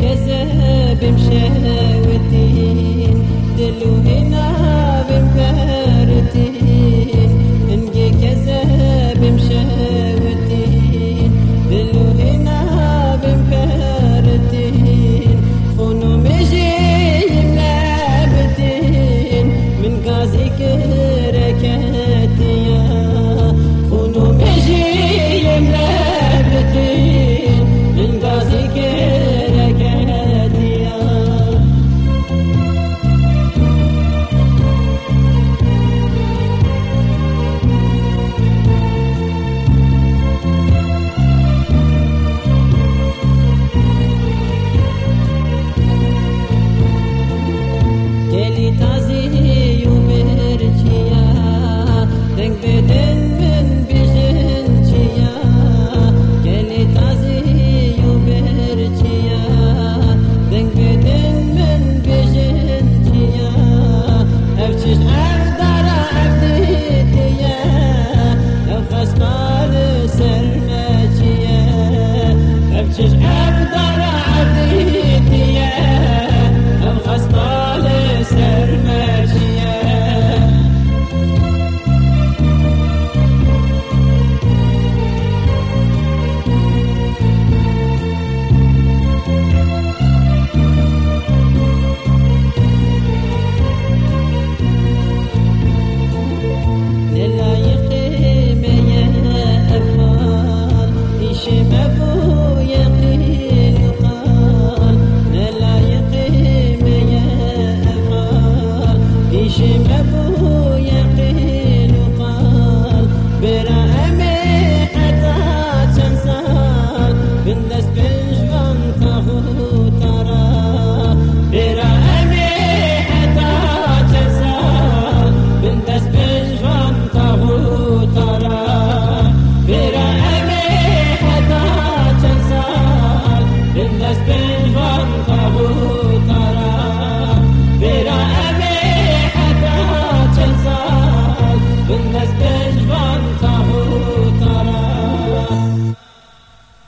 كذب مشاوتين دلو هنا